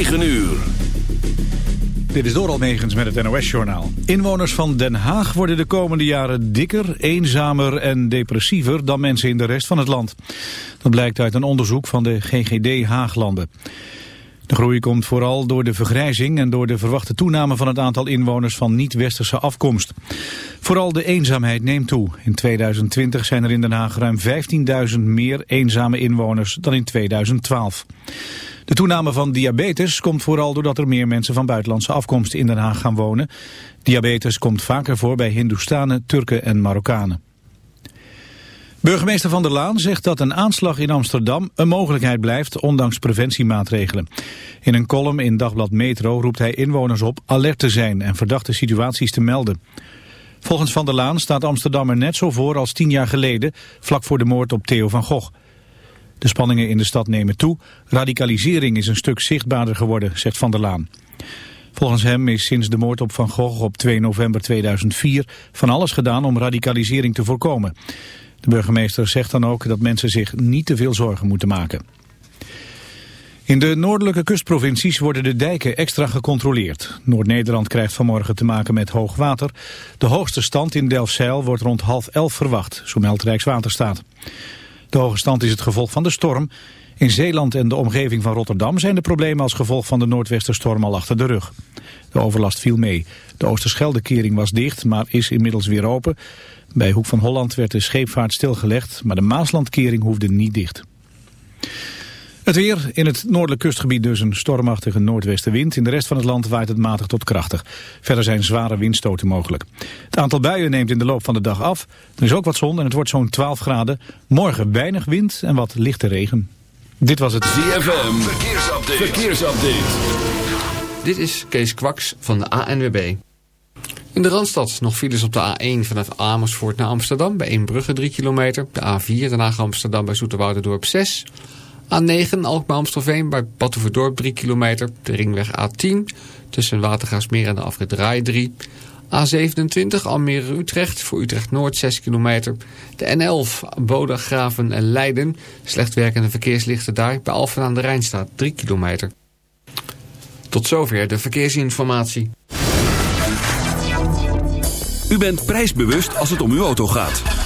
9 uur. Dit is door Almegens met het NOS-journaal. Inwoners van Den Haag worden de komende jaren dikker, eenzamer en depressiever dan mensen in de rest van het land. Dat blijkt uit een onderzoek van de GGD Haaglanden. De groei komt vooral door de vergrijzing en door de verwachte toename van het aantal inwoners van niet-westerse afkomst. Vooral de eenzaamheid neemt toe. In 2020 zijn er in Den Haag ruim 15.000 meer eenzame inwoners dan in 2012. De toename van diabetes komt vooral doordat er meer mensen van buitenlandse afkomst in Den Haag gaan wonen. Diabetes komt vaker voor bij Hindoestanen, Turken en Marokkanen. Burgemeester Van der Laan zegt dat een aanslag in Amsterdam een mogelijkheid blijft, ondanks preventiemaatregelen. In een column in Dagblad Metro roept hij inwoners op alert te zijn en verdachte situaties te melden. Volgens Van der Laan staat Amsterdam er net zo voor als tien jaar geleden, vlak voor de moord op Theo van Gogh. De spanningen in de stad nemen toe. Radicalisering is een stuk zichtbaarder geworden, zegt Van der Laan. Volgens hem is sinds de moord op Van Gogh op 2 november 2004 van alles gedaan om radicalisering te voorkomen. De burgemeester zegt dan ook dat mensen zich niet te veel zorgen moeten maken. In de noordelijke kustprovincies worden de dijken extra gecontroleerd. Noord-Nederland krijgt vanmorgen te maken met hoog water. De hoogste stand in Delfzijl wordt rond half elf verwacht, zo meldt Rijkswaterstaat. De hoge stand is het gevolg van de storm. In Zeeland en de omgeving van Rotterdam zijn de problemen als gevolg van de noordwesterstorm al achter de rug. De overlast viel mee. De Oosterscheldekering was dicht, maar is inmiddels weer open. Bij Hoek van Holland werd de scheepvaart stilgelegd, maar de Maaslandkering hoefde niet dicht. Het weer, in het noordelijk kustgebied dus een stormachtige noordwestenwind. In de rest van het land waait het matig tot krachtig. Verder zijn zware windstoten mogelijk. Het aantal buien neemt in de loop van de dag af. Er is ook wat zon en het wordt zo'n 12 graden. Morgen weinig wind en wat lichte regen. Dit was het ZFM, verkeersupdate. verkeersupdate. Dit is Kees Kwaks van de ANWB. In de Randstad nog files op de A1 vanaf Amersfoort naar Amsterdam... bij Eembrugge 3 kilometer. De A4 daarna Amsterdam bij Zoeterwouderdorp 6... A9 Alkmaar-Amstelveen bij Batuverdorp 3 kilometer. De ringweg A10 tussen Watergaasmeer en de afrit 3. A27 Almere-Utrecht voor Utrecht-Noord 6 kilometer. De N11 Bodegraven en Leiden. Slecht werkende verkeerslichten daar. Bij Alphen aan de Rijn staat 3 kilometer. Tot zover de verkeersinformatie. U bent prijsbewust als het om uw auto gaat.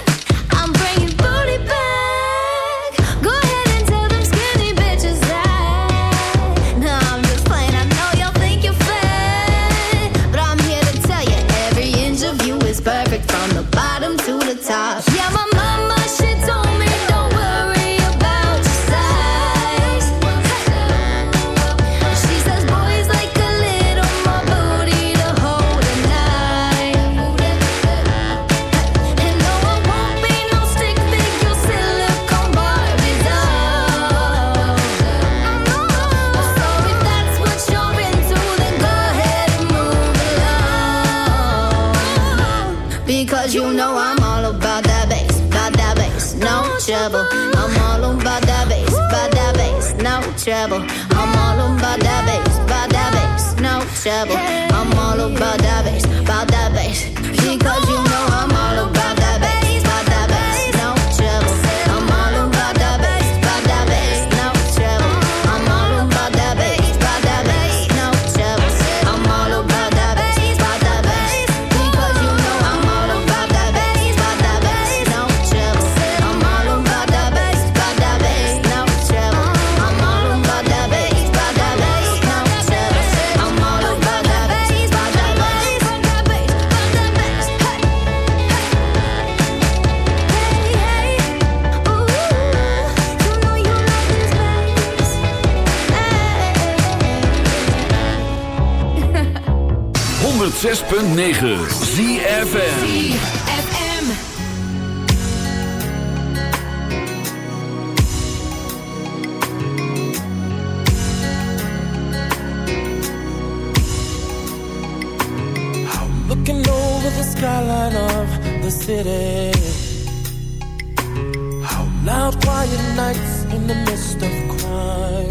level. 106.9 ZFM. ZFM. Looking over the skyline of the city. How loud, quiet nights in the midst of crime.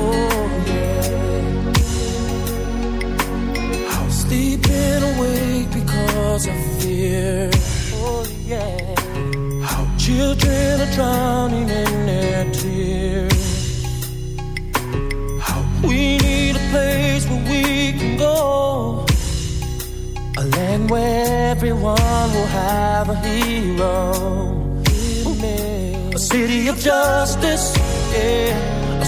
oh yeah. I'm sleeping awake because of fear, oh yeah. How children are drowning in their tears. How we need a place where we can go. A land where everyone will have a hero. A city of justice, yeah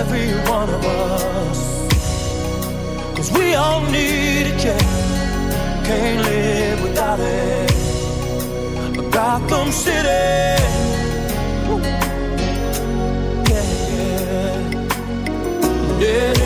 every one of us. Cause we all need a check. Can't live without it. Gotham City. Woo. Yeah. Yeah.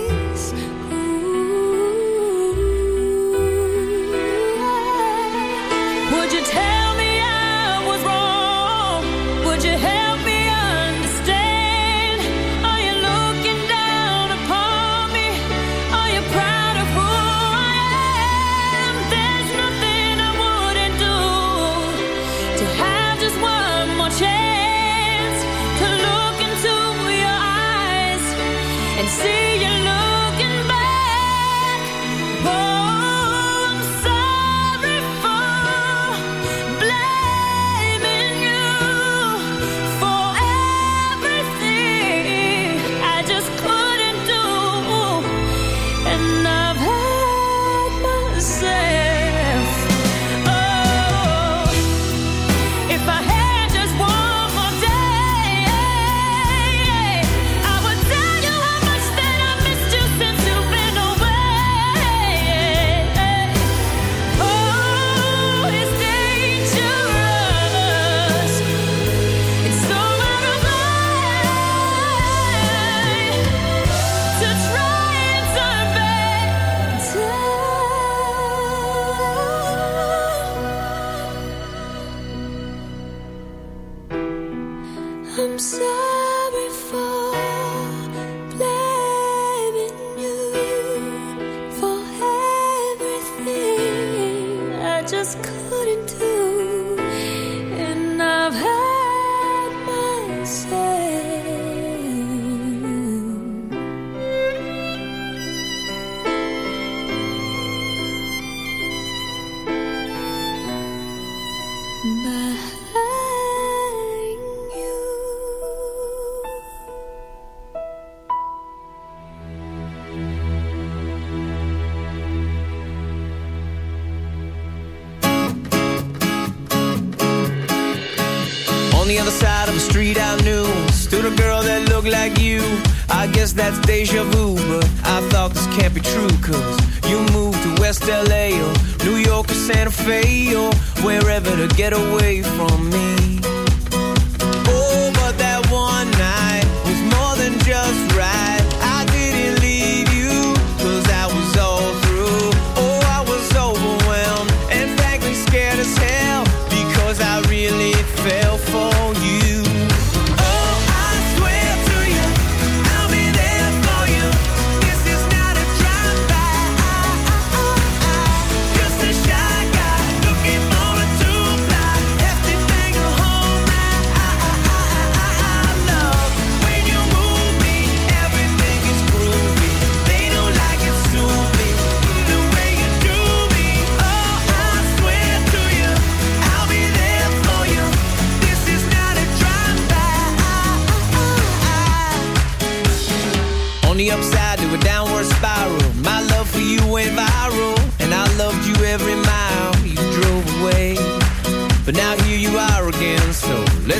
upside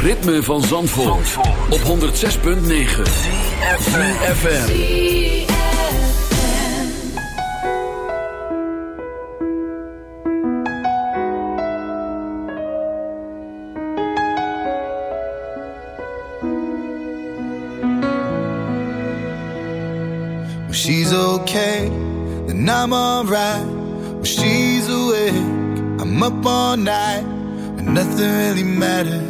ritme van Zandvoort, op 106.9 FM. When she's okay, then I'm alright. When she's awake, I'm up all night. And nothing really matters.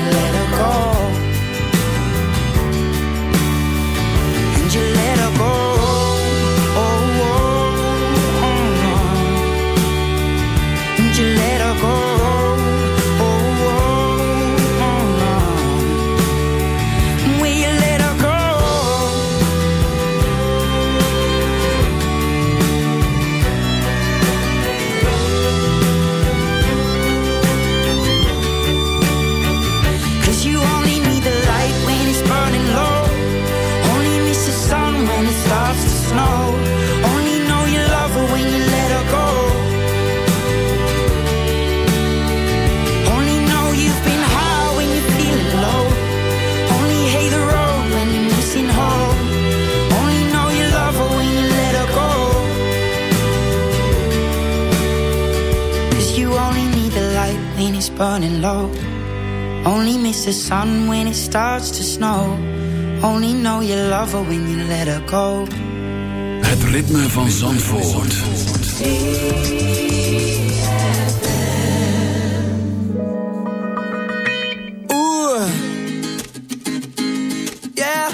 burning low. Only miss the sun when it starts to snow. Only know you love her when you let her go. Het ritme van Zandvoort. Ooh. Yeah.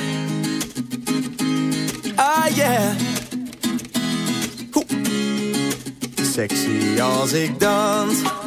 Ah, yeah. Sexy als ik dans.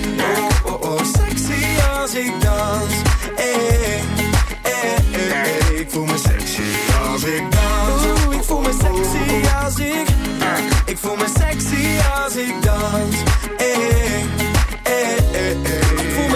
Als ik dans. Hey, hey, hey, hey. Ik voel me sexy als ik dans. Oeh, ik voel me sexy als ik... Ik voel me sexy als ik dans.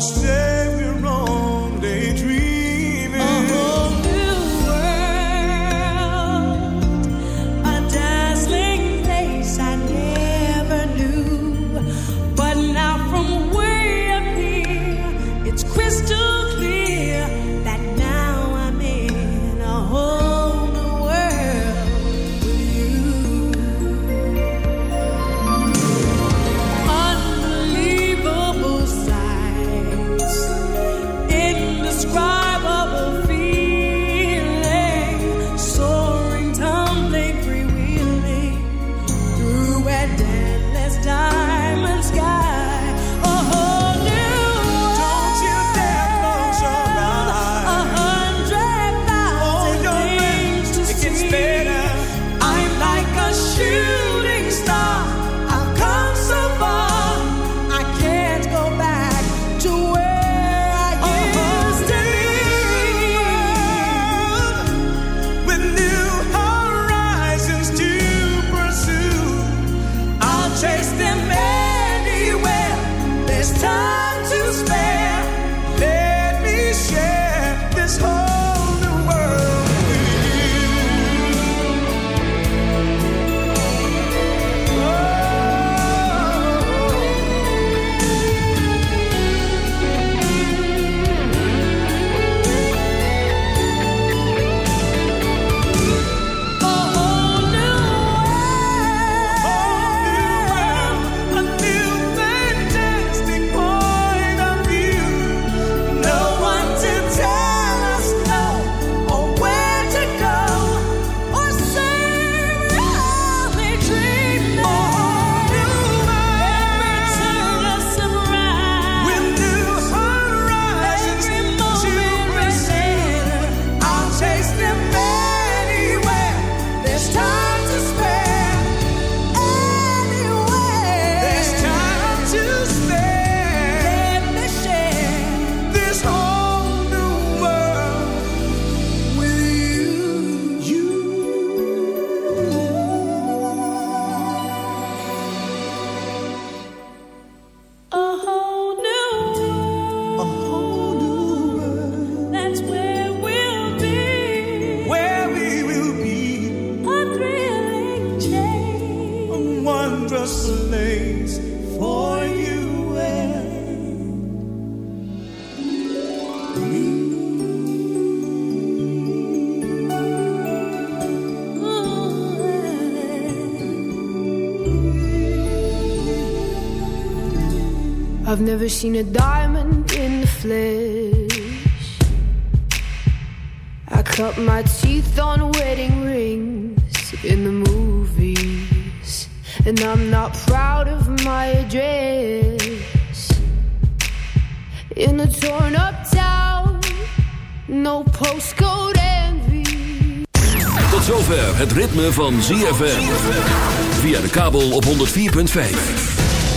shame. never seen a diamond in the flesh. I cut my teeth on wedding rings in the movies, and I'm not proud of my address. In a torn up town, no postcode envy. Tot zover het ritme van ZFM. Via de kabel op 104.5.